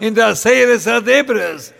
in das Heeres Adebres